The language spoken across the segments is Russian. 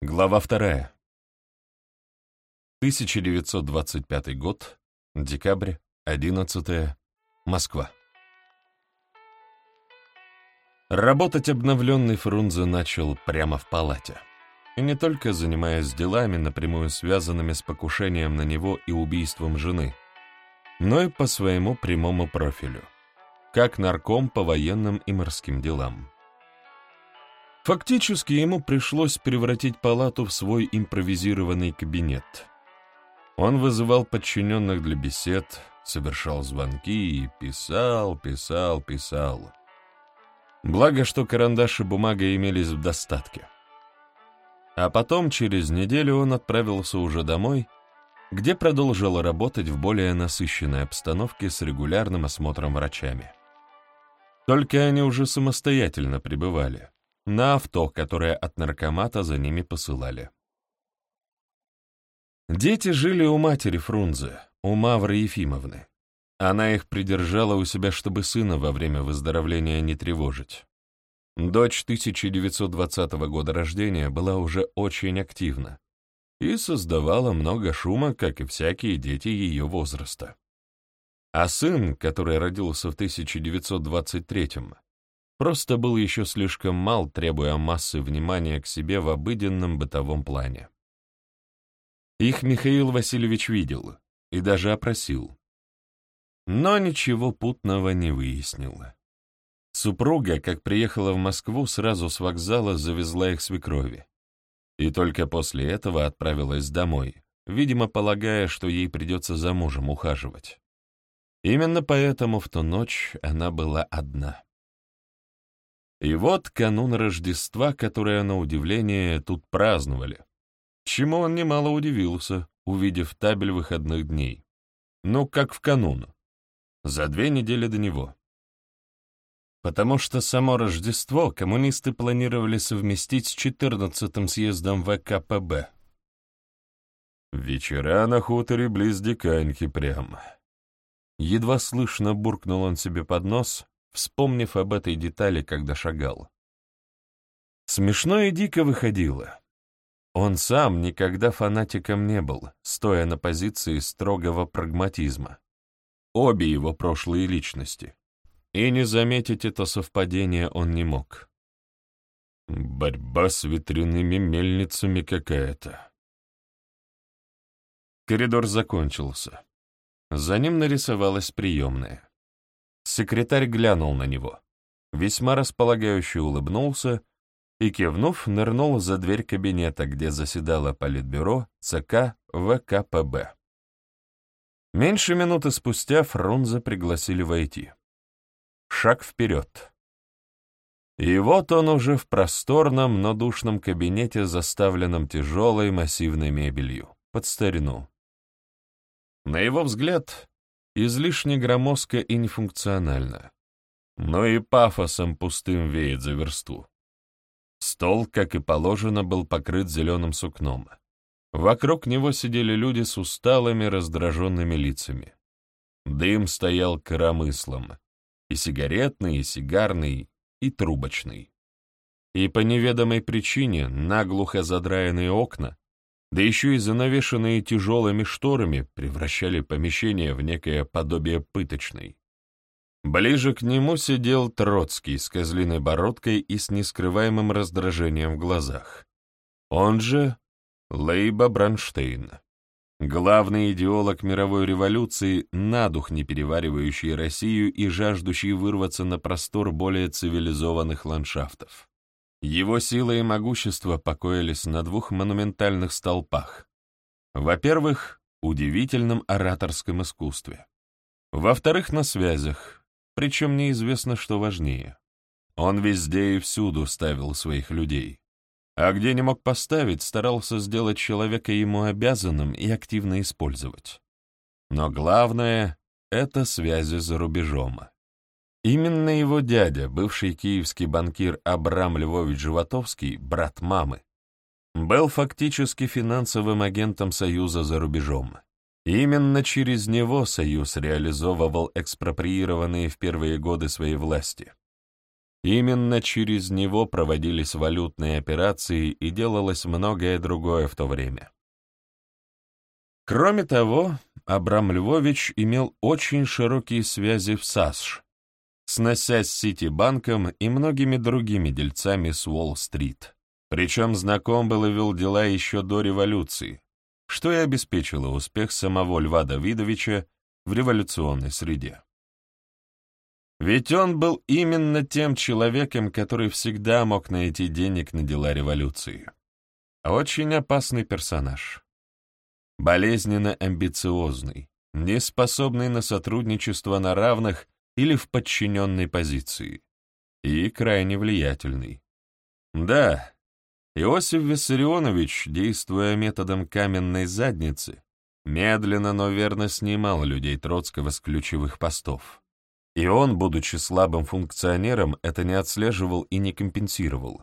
Глава вторая. 1925 год, декабрь, 11 Москва. Работать обновленный Фрунзе начал прямо в палате. И не только занимаясь делами, напрямую связанными с покушением на него и убийством жены, но и по своему прямому профилю, как нарком по военным и морским делам. Фактически ему пришлось превратить палату в свой импровизированный кабинет. Он вызывал подчиненных для бесед, совершал звонки и писал, писал, писал. Благо, что карандаш и бумага имелись в достатке. А потом, через неделю, он отправился уже домой, где продолжил работать в более насыщенной обстановке с регулярным осмотром врачами. Только они уже самостоятельно пребывали на авто, которое от наркомата за ними посылали. Дети жили у матери Фрунзе, у Мавры Ефимовны. Она их придержала у себя, чтобы сына во время выздоровления не тревожить. Дочь 1920 года рождения была уже очень активна и создавала много шума, как и всякие дети ее возраста. А сын, который родился в 1923 просто был еще слишком мал, требуя массы внимания к себе в обыденном бытовом плане. Их Михаил Васильевич видел и даже опросил. Но ничего путного не выяснил. Супруга, как приехала в Москву, сразу с вокзала завезла их свекрови. И только после этого отправилась домой, видимо, полагая, что ей придется за мужем ухаживать. Именно поэтому в ту ночь она была одна. И вот канун Рождества, которое, на удивление, тут праздновали. Чему он немало удивился, увидев табель выходных дней. Ну, как в канун. За две недели до него. Потому что само Рождество коммунисты планировали совместить с 14-м съездом ВКПБ. Вечера на хуторе близ Диканьки прям. Едва слышно буркнул он себе под нос, вспомнив об этой детали, когда шагал. Смешно и дико выходило. Он сам никогда фанатиком не был, стоя на позиции строгого прагматизма. Обе его прошлые личности. И не заметить это совпадение он не мог. Борьба с ветряными мельницами какая-то. Коридор закончился. За ним нарисовалась приемная. Секретарь глянул на него, весьма располагающе улыбнулся и, кивнув, нырнул за дверь кабинета, где заседало Политбюро ЦК ВКПБ. Меньше минуты спустя Фрунзе пригласили войти. Шаг вперед. И вот он уже в просторном, но душном кабинете, заставленном тяжелой массивной мебелью, под старину. На его взгляд, излишне громоздко и нефункционально. Но и пафосом пустым веет за версту. Стол, как и положено, был покрыт зеленым сукном. Вокруг него сидели люди с усталыми, раздраженными лицами. Дым стоял коромыслом, и сигаретный, и сигарный, и трубочный. И по неведомой причине наглухо задраенные окна да еще и занавешенные тяжелыми шторами превращали помещение в некое подобие пыточной. Ближе к нему сидел Троцкий с козлиной бородкой и с нескрываемым раздражением в глазах. Он же Лейба Бранштейн, главный идеолог мировой революции, на дух не переваривающий Россию и жаждущий вырваться на простор более цивилизованных ландшафтов. Его сила и могущество покоились на двух монументальных столпах. Во-первых, удивительном ораторском искусстве. Во-вторых, на связях, причем неизвестно, что важнее. Он везде и всюду ставил своих людей. А где не мог поставить, старался сделать человека ему обязанным и активно использовать. Но главное — это связи за рубежом. Именно его дядя, бывший киевский банкир Абрам Львович Животовский, брат мамы, был фактически финансовым агентом Союза за рубежом. Именно через него Союз реализовывал экспроприированные в первые годы своей власти. Именно через него проводились валютные операции и делалось многое другое в то время. Кроме того, Абрам Львович имел очень широкие связи в САСШ, сносясь с Ситибанком и многими другими дельцами с Уолл-стрит. Причем знаком был и вел дела еще до революции, что и обеспечило успех самого Льва Давидовича в революционной среде. Ведь он был именно тем человеком, который всегда мог найти денег на дела революции. Очень опасный персонаж. Болезненно амбициозный, неспособный на сотрудничество на равных или в подчиненной позиции. И крайне влиятельный. Да, Иосиф Виссарионович, действуя методом каменной задницы, медленно, но верно снимал людей Троцкого с ключевых постов. И он, будучи слабым функционером, это не отслеживал и не компенсировал.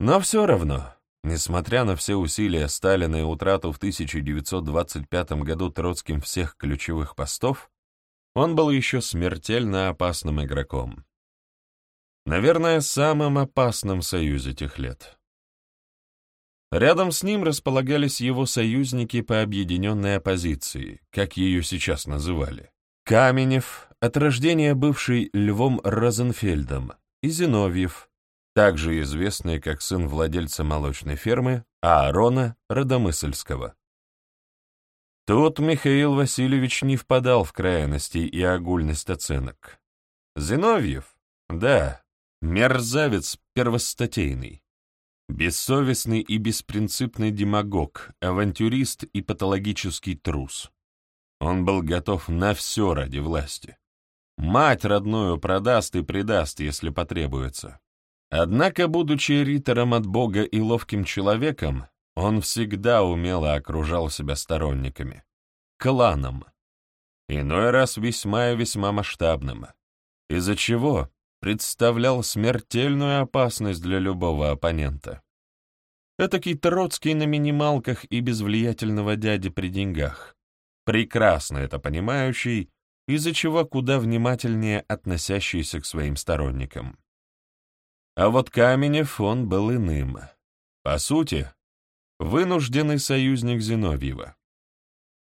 Но все равно, несмотря на все усилия Сталина и утрату в 1925 году Троцким всех ключевых постов, он был еще смертельно опасным игроком. Наверное, самым опасным в Союзе тех лет. Рядом с ним располагались его союзники по объединенной оппозиции, как ее сейчас называли. Каменев, от рождения бывший Львом Розенфельдом, и Зиновьев, также известный как сын владельца молочной фермы Аарона Родомысльского. Тут Михаил Васильевич не впадал в крайности и огульность оценок. Зиновьев, да, мерзавец первостатейный, бессовестный и беспринципный демагог, авантюрист и патологический трус. Он был готов на все ради власти. Мать родную продаст и предаст, если потребуется. Однако, будучи ритором от Бога и ловким человеком, он всегда умело окружал себя сторонниками. Кланом. Иной раз весьма и весьма масштабным. Из-за чего представлял смертельную опасность для любого оппонента. Этакий Троцкий на минималках и без влиятельного дяди при деньгах. Прекрасно это понимающий из-за чего куда внимательнее относящийся к своим сторонникам. А вот Каменев он был иным. По сути, вынужденный союзник Зиновьева.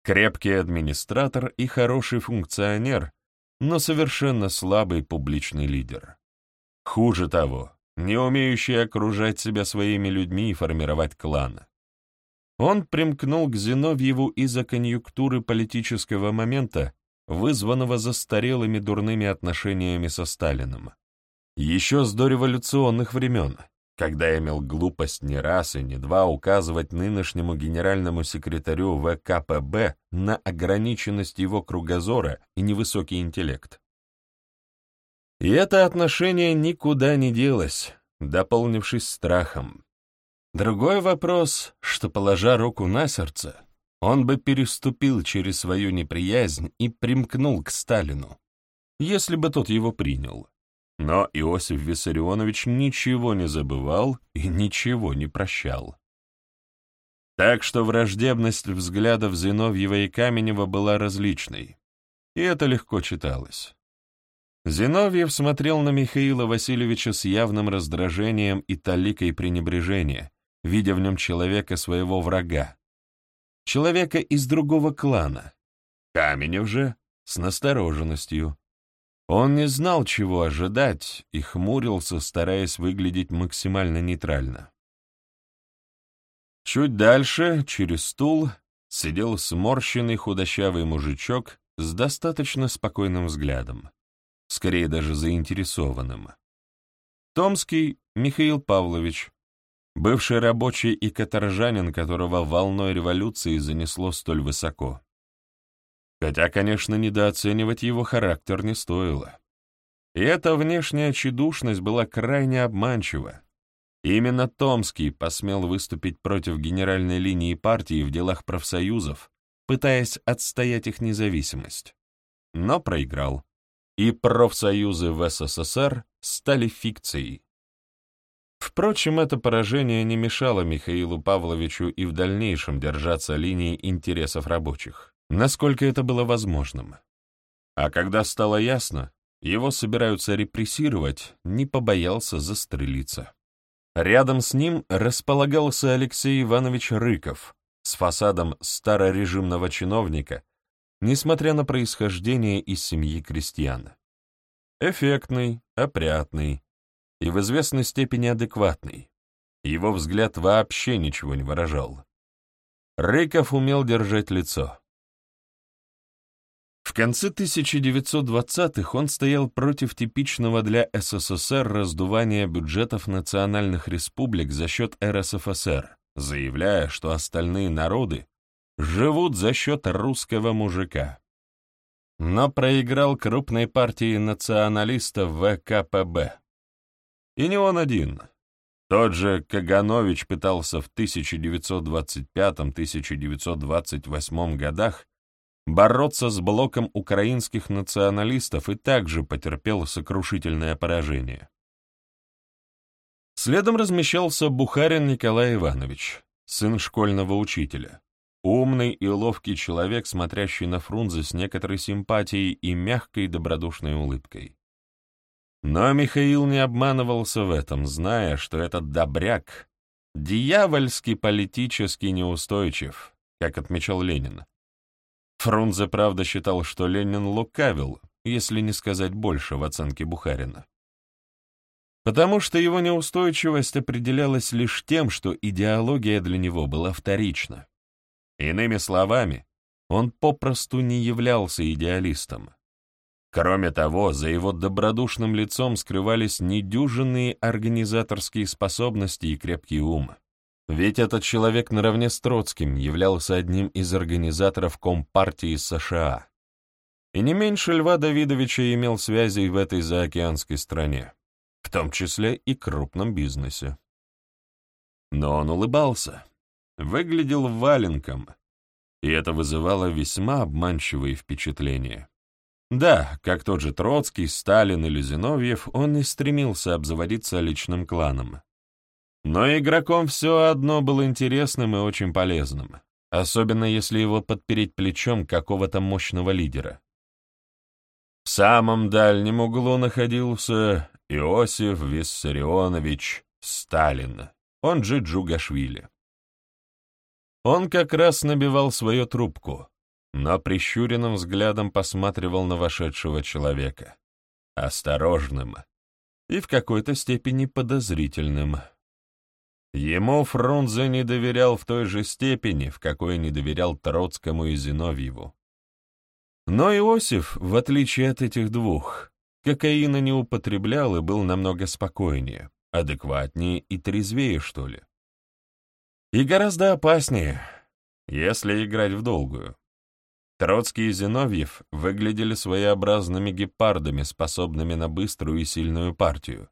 Крепкий администратор и хороший функционер, но совершенно слабый публичный лидер. Хуже того, не умеющий окружать себя своими людьми и формировать клан. Он примкнул к Зиновьеву из-за конъюнктуры политического момента вызванного застарелыми дурными отношениями со Сталиным. Еще с дореволюционных времен, когда имел глупость не раз и не два указывать нынешнему генеральному секретарю ВКПБ на ограниченность его кругозора и невысокий интеллект. И это отношение никуда не делось, дополнившись страхом. Другой вопрос, что, положа руку на сердце, он бы переступил через свою неприязнь и примкнул к Сталину, если бы тот его принял. Но Иосиф Виссарионович ничего не забывал и ничего не прощал. Так что враждебность взглядов Зиновьева и Каменева была различной, и это легко читалось. Зиновьев смотрел на Михаила Васильевича с явным раздражением и таликой пренебрежения, видя в нем человека своего врага, человека из другого клана. Каменев же с настороженностью. Он не знал, чего ожидать, и хмурился, стараясь выглядеть максимально нейтрально. Чуть дальше, через стул, сидел сморщенный худощавый мужичок с достаточно спокойным взглядом, скорее даже заинтересованным. Томский Михаил Павлович, бывший рабочий и каторжанин, которого волной революции занесло столь высоко. Хотя, конечно, недооценивать его характер не стоило. И эта внешняя тщедушность была крайне обманчива. Именно Томский посмел выступить против генеральной линии партии в делах профсоюзов, пытаясь отстоять их независимость. Но проиграл. И профсоюзы в СССР стали фикцией. Впрочем, это поражение не мешало Михаилу Павловичу и в дальнейшем держаться линии интересов рабочих, насколько это было возможным. А когда стало ясно, его собираются репрессировать, не побоялся застрелиться. Рядом с ним располагался Алексей Иванович Рыков с фасадом старорежимного чиновника, несмотря на происхождение из семьи крестьян. Эффектный, опрятный и в известной степени адекватный. Его взгляд вообще ничего не выражал. Рыков умел держать лицо. В конце 1920-х он стоял против типичного для СССР раздувания бюджетов национальных республик за счет РСФСР, заявляя, что остальные народы живут за счет русского мужика. Но проиграл крупной партии националистов ВКПБ. И не он один. Тот же Каганович пытался в 1925-1928 годах бороться с блоком украинских националистов и также потерпел сокрушительное поражение. Следом размещался Бухарин Николай Иванович, сын школьного учителя, умный и ловкий человек, смотрящий на Фрунзе с некоторой симпатией и мягкой добродушной улыбкой. Но Михаил не обманывался в этом, зная, что этот добряк дьявольски политически неустойчив, как отмечал Ленин. Фрунзе, правда, считал, что Ленин лукавил, если не сказать больше в оценке Бухарина. Потому что его неустойчивость определялась лишь тем, что идеология для него была вторична. Иными словами, он попросту не являлся идеалистом. Кроме того, за его добродушным лицом скрывались недюжинные организаторские способности и крепкий ум. Ведь этот человек наравне с Троцким являлся одним из организаторов Компартии США. И не меньше Льва Давидовича имел связи в этой заокеанской стране, в том числе и крупном бизнесе. Но он улыбался, выглядел валенком, и это вызывало весьма обманчивые впечатления. Да, как тот же Троцкий, Сталин или Зиновьев, он не стремился обзаводиться личным кланом. Но игроком все одно был интересным и очень полезным, особенно если его подпереть плечом какого-то мощного лидера. В самом дальнем углу находился Иосиф Виссарионович Сталин, он же Джугашвили. Он как раз набивал свою трубку — но прищуренным взглядом посматривал на вошедшего человека. Осторожным и в какой-то степени подозрительным. Ему Фрунзе не доверял в той же степени, в какой не доверял Троцкому и Зиновьеву. Но Иосиф, в отличие от этих двух, кокаина не употреблял и был намного спокойнее, адекватнее и трезвее, что ли. И гораздо опаснее, если играть в долгую. Троцкий и Зиновьев выглядели своеобразными гепардами, способными на быструю и сильную партию,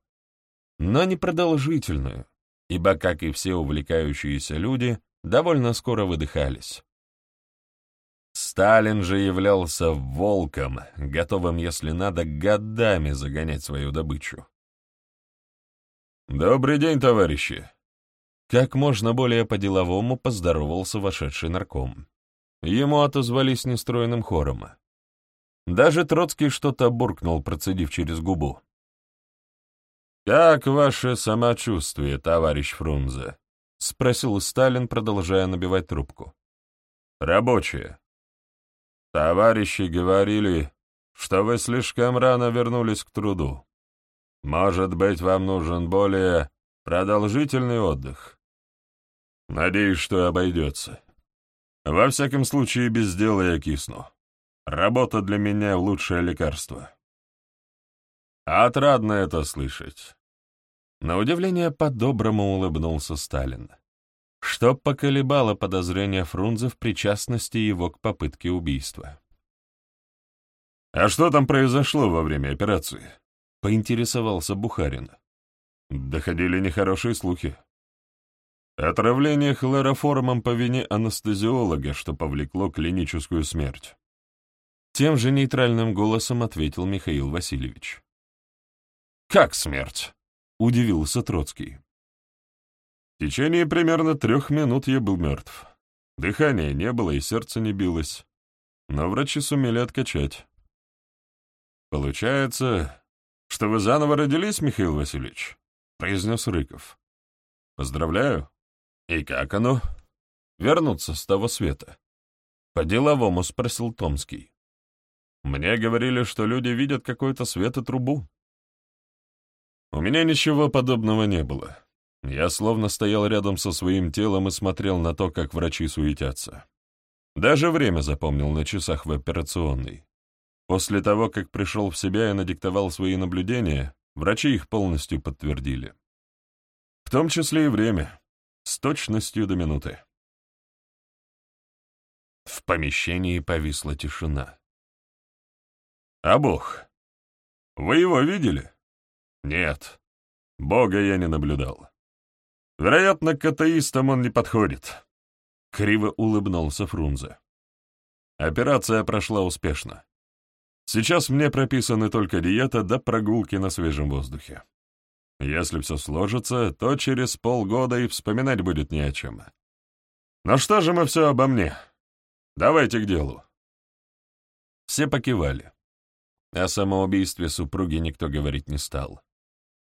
но не продолжительную, ибо, как и все увлекающиеся люди, довольно скоро выдыхались. Сталин же являлся волком, готовым, если надо, годами загонять свою добычу. «Добрый день, товарищи!» Как можно более по-деловому поздоровался вошедший нарком. Ему отозвались нестроенным хором. Даже Троцкий что-то буркнул, процедив через губу. «Как ваше самочувствие, товарищ Фрунзе?» — спросил Сталин, продолжая набивать трубку. «Рабочие. Товарищи говорили, что вы слишком рано вернулись к труду. Может быть, вам нужен более продолжительный отдых? Надеюсь, что обойдется. Во всяком случае, без дела я кисну. Работа для меня — лучшее лекарство. Отрадно это слышать. На удивление по-доброму улыбнулся Сталин, что поколебало подозрение Фрунзе в причастности его к попытке убийства. «А что там произошло во время операции?» — поинтересовался Бухарин. Доходили нехорошие слухи. Отравление хлороформом по вине анестезиолога, что повлекло клиническую смерть. Тем же нейтральным голосом ответил Михаил Васильевич. «Как смерть?» — удивился Троцкий. В течение примерно трех минут я был мертв. Дыхания не было и сердце не билось. Но врачи сумели откачать. «Получается, что вы заново родились, Михаил Васильевич?» — произнес Рыков. «Поздравляю. И как оно? Вернуться с того света?» По-деловому спросил Томский. «Мне говорили, что люди видят какой-то свет и трубу». У меня ничего подобного не было. Я словно стоял рядом со своим телом и смотрел на то, как врачи суетятся. Даже время запомнил на часах в операционной. После того, как пришел в себя и надиктовал свои наблюдения, врачи их полностью подтвердили. В том числе и время, с точностью до минуты. В помещении повисла тишина. «А Бог? Вы его видели?» «Нет, Бога я не наблюдал. Вероятно, к атеистам он не подходит. Криво улыбнулся Фрунзе. Операция прошла успешно. Сейчас мне прописаны только диета да прогулки на свежем воздухе. Если все сложится, то через полгода и вспоминать будет не о чем. Ну что же мы все обо мне? Давайте к делу. Все покивали. О самоубийстве супруги никто говорить не стал.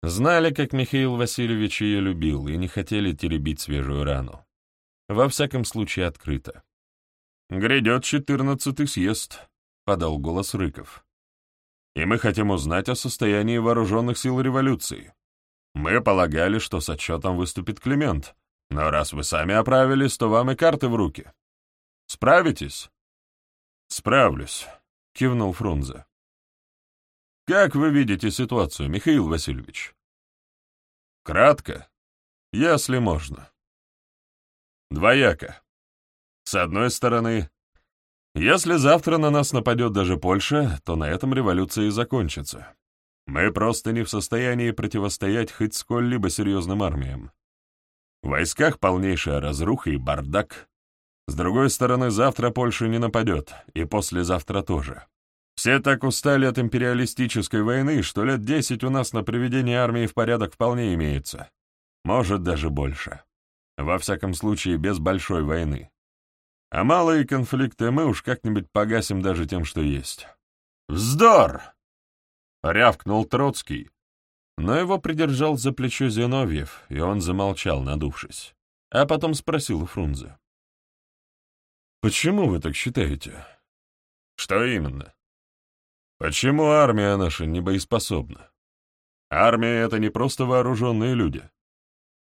Знали, как Михаил Васильевич ее любил, и не хотели теребить свежую рану. Во всяком случае, открыто. «Грядет четырнадцатый съезд», — подал голос Рыков. «И мы хотим узнать о состоянии вооруженных сил революции. Мы полагали, что с отчетом выступит Климент, но раз вы сами оправились, то вам и карты в руки. Справитесь?» «Справлюсь», — кивнул Фрунзе. Как вы видите ситуацию, Михаил Васильевич? Кратко, если можно. Двояко. С одной стороны, если завтра на нас нападет даже Польша, то на этом революция и закончится. Мы просто не в состоянии противостоять хоть сколь-либо серьезным армиям. В войсках полнейшая разруха и бардак. С другой стороны, завтра Польша не нападет, и послезавтра тоже. Все так устали от империалистической войны, что лет десять у нас на приведение армии в порядок вполне имеется. Может, даже больше. Во всяком случае, без большой войны. А малые конфликты мы уж как-нибудь погасим даже тем, что есть. «Вздор!» — рявкнул Троцкий. Но его придержал за плечо Зиновьев, и он замолчал, надувшись. А потом спросил у Фрунзе. «Почему вы так считаете?» «Что именно?» Почему армия наша не боеспособна? Армия — это не просто вооруженные люди.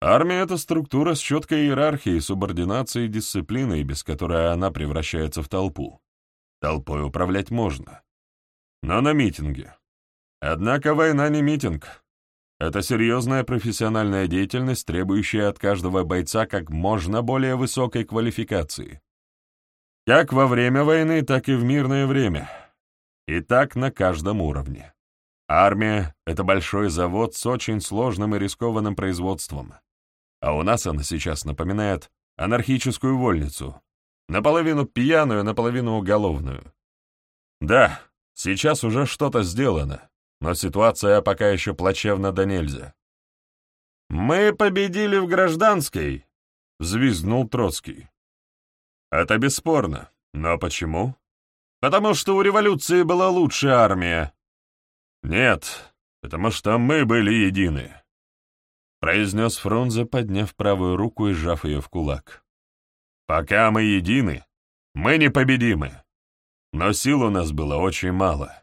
Армия — это структура с четкой иерархией, субординацией дисциплиной, без которой она превращается в толпу. Толпой управлять можно. Но на митинге. Однако война не митинг. Это серьезная профессиональная деятельность, требующая от каждого бойца как можно более высокой квалификации. Как во время войны, так и в мирное время — и так на каждом уровне. Армия — это большой завод с очень сложным и рискованным производством. А у нас она сейчас напоминает анархическую вольницу, наполовину пьяную, наполовину уголовную. Да, сейчас уже что-то сделано, но ситуация пока еще плачевна до нельзя. «Мы победили в гражданской», — взвизгнул Троцкий. «Это бесспорно. Но почему?» Потому что у революции была лучшая армия. Нет, потому что мы были едины, — произнес Фрунзе, подняв правую руку и сжав ее в кулак. Пока мы едины, мы непобедимы. Но сил у нас было очень мало.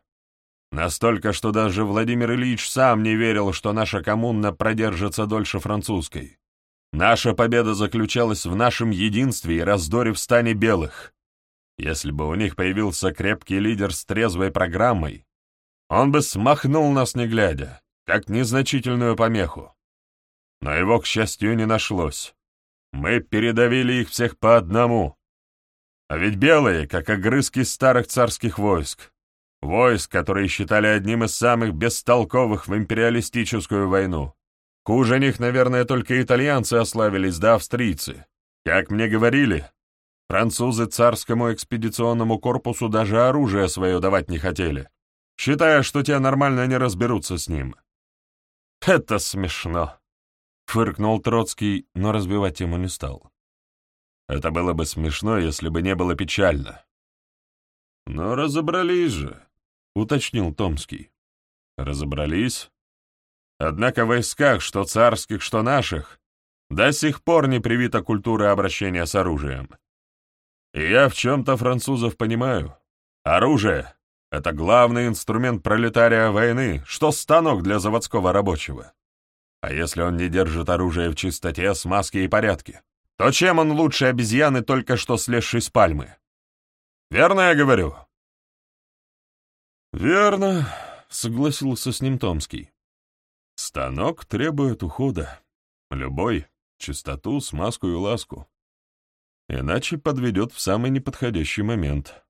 Настолько, что даже Владимир Ильич сам не верил, что наша коммуна продержится дольше французской. Наша победа заключалась в нашем единстве и раздоре в стане белых. Если бы у них появился крепкий лидер с трезвой программой, он бы смахнул нас не глядя, как незначительную помеху. Но его, к счастью, не нашлось. Мы передавили их всех по одному. А ведь белые, как огрызки старых царских войск. Войск, которые считали одним из самых бестолковых в империалистическую войну. Хуже них, наверное, только итальянцы ославились, да австрийцы. Как мне говорили, Французы царскому экспедиционному корпусу даже оружие свое давать не хотели, считая, что те нормально не разберутся с ним. «Это смешно», — фыркнул Троцкий, но разбивать ему не стал. «Это было бы смешно, если бы не было печально». «Но разобрались же. — уточнил Томский. «Разобрались? Однако в войсках, что царских, что наших, до сих пор не привита культура обращения с оружием. Я в чем-то французов понимаю. Оружие — это главный инструмент пролетария войны, что станок для заводского рабочего. А если он не держит оружие в чистоте, смазке и порядке, то чем он лучше обезьяны, только что слезшей с пальмы? Верно я говорю?» «Верно», — согласился с ним Томский. «Станок требует ухода. Любой, чистоту, смазку и ласку. Иначе подведет в самый неподходящий момент».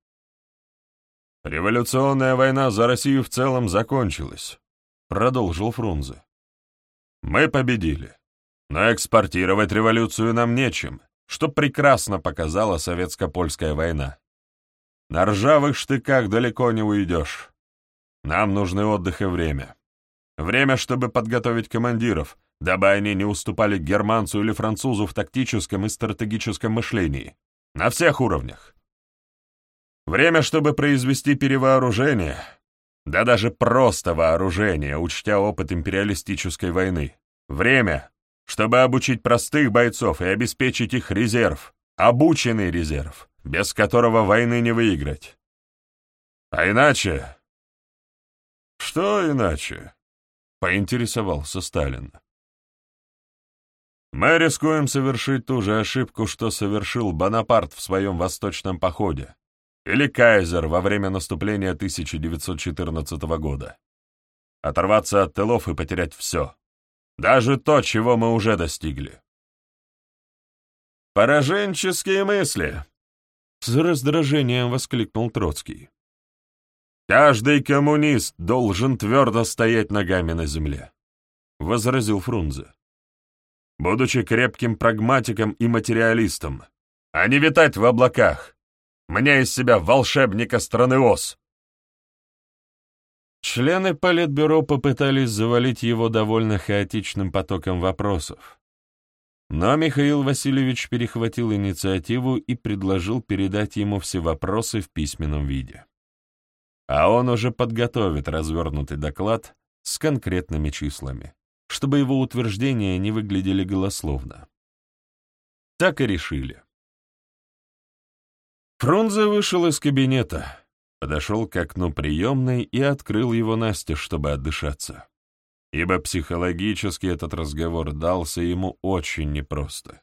«Революционная война за Россию в целом закончилась», — продолжил Фрунзе. «Мы победили, но экспортировать революцию нам нечем, что прекрасно показала советско-польская война. На ржавых штыках далеко не уйдешь. Нам нужны отдых и время. Время, чтобы подготовить командиров, дабы они не уступали германцу или французу в тактическом и стратегическом мышлении. На всех уровнях. Время, чтобы произвести перевооружение, да даже просто вооружение, учтя опыт империалистической войны. Время, чтобы обучить простых бойцов и обеспечить их резерв, обученный резерв без которого войны не выиграть. А иначе... Что иначе? Поинтересовался Сталин. Мы рискуем совершить ту же ошибку, что совершил Бонапарт в своем восточном походе, или Кайзер во время наступления 1914 года. Оторваться от тылов и потерять все. Даже то, чего мы уже достигли. «Пораженческие мысли», с раздражением воскликнул Троцкий. «Каждый коммунист должен твердо стоять ногами на земле», — возразил Фрунзе. «Будучи крепким прагматиком и материалистом, а не витать в облаках. Мне из себя волшебника страны ОС». Члены Политбюро попытались завалить его довольно хаотичным потоком вопросов. Но Михаил Васильевич перехватил инициативу и предложил передать ему все вопросы в письменном виде. А он уже подготовит развернутый доклад с конкретными числами, чтобы его утверждения не выглядели голословно. Так и решили. Фрунзе вышел из кабинета, подошел к окну приемной и открыл его Насте, чтобы отдышаться ибо психологически этот разговор дался ему очень непросто.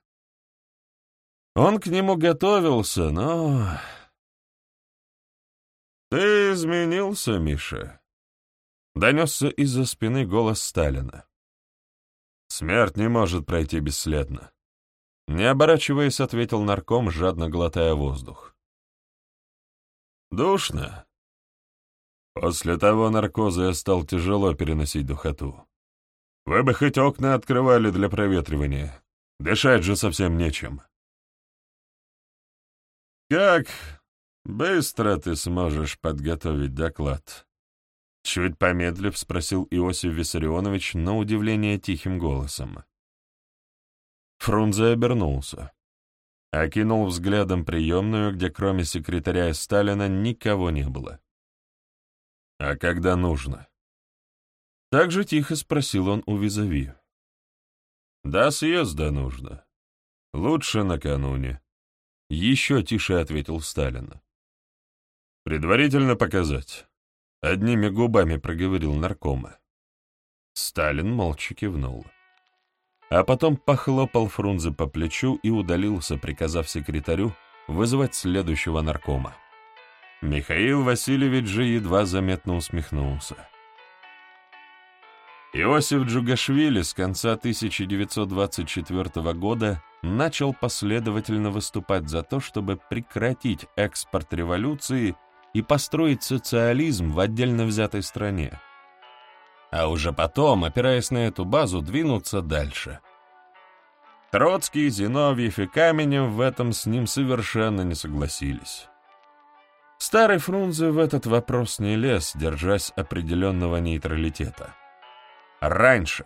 Он к нему готовился, но... «Ты изменился, Миша», — донесся из-за спины голос Сталина. «Смерть не может пройти бесследно», — не оборачиваясь, ответил нарком, жадно глотая воздух. «Душно», После того наркоза я стал тяжело переносить духоту. Вы бы хоть окна открывали для проветривания. Дышать же совсем нечем. Как быстро ты сможешь подготовить доклад? Чуть помедлив спросил Иосиф Виссарионович на удивление тихим голосом. Фрунзе обернулся. Окинул взглядом приемную, где кроме секретаря и Сталина никого не было. «А когда нужно?» Так же тихо спросил он у визави. «До съезда нужно. Лучше накануне». Еще тише ответил Сталин. «Предварительно показать». Одними губами проговорил наркома. Сталин молча кивнул. А потом похлопал Фрунзе по плечу и удалился, приказав секретарю вызвать следующего наркома. Михаил Васильевич же едва заметно усмехнулся. Иосиф Джугашвили с конца 1924 года начал последовательно выступать за то, чтобы прекратить экспорт революции и построить социализм в отдельно взятой стране. А уже потом, опираясь на эту базу, двинуться дальше. Троцкий, Зиновьев и Каменев в этом с ним совершенно не согласились. Старый Фрунзе в этот вопрос не лез, держась определенного нейтралитета. Раньше.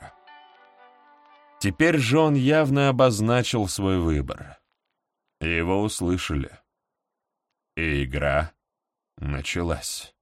Теперь же он явно обозначил свой выбор. Его услышали. И игра началась.